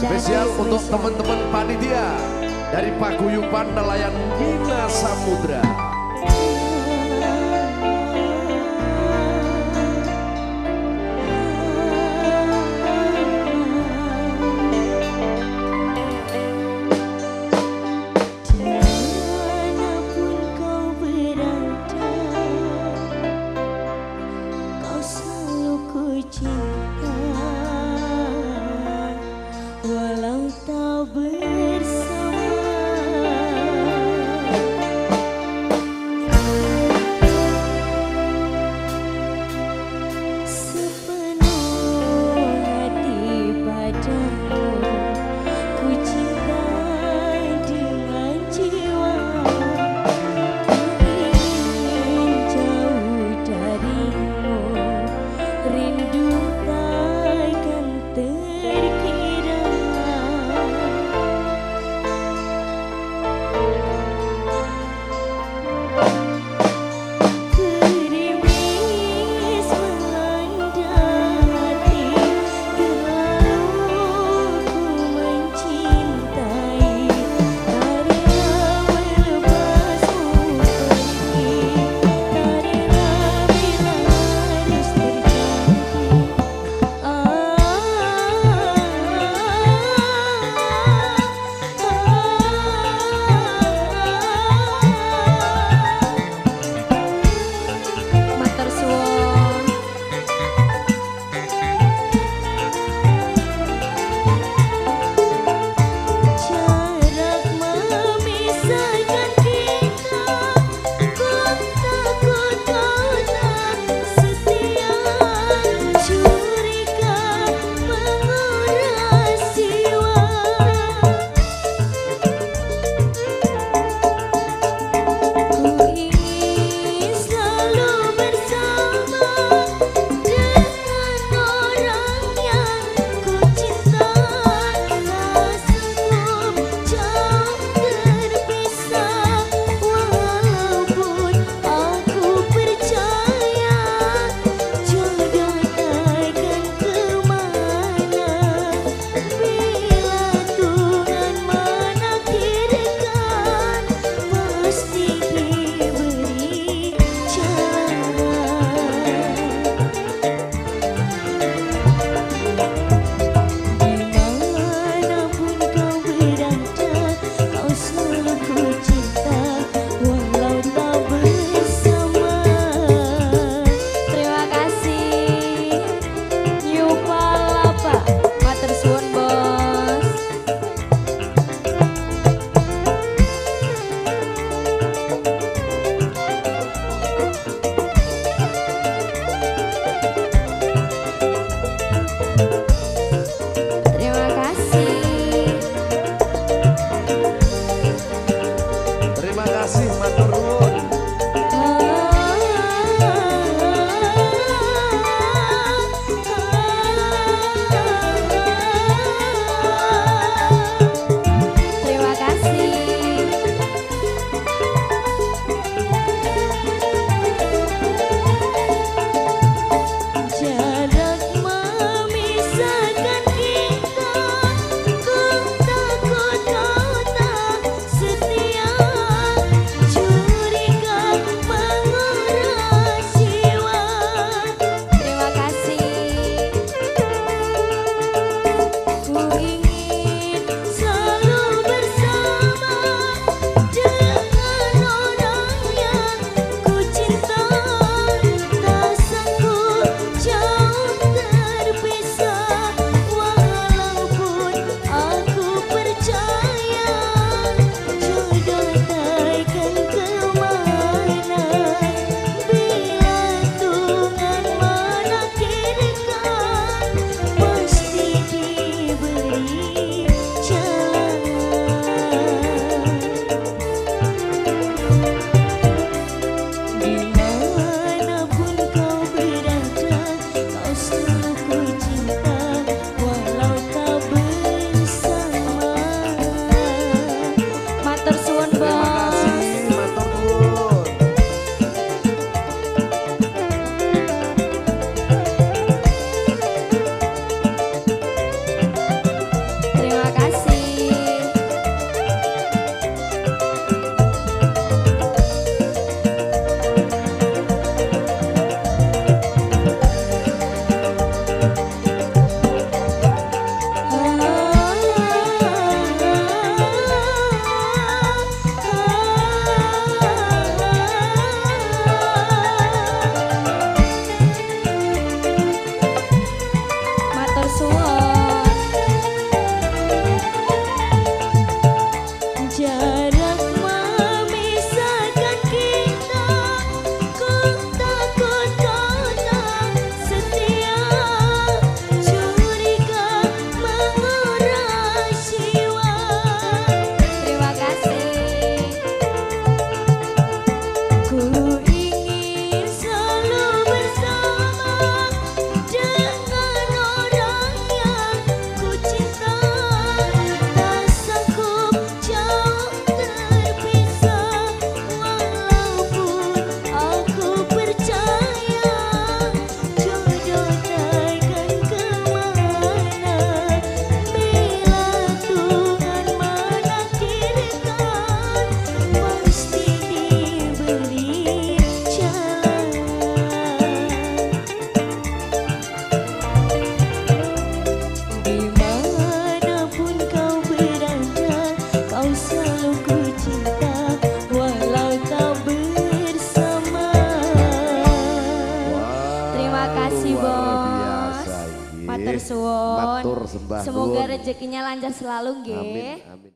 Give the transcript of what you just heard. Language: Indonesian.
Spesial untuk teman-teman panitia dari Paguyuban Nelayan Mina Samudra. Semoga rezekinya lancar selalu nggih. Amin, amin.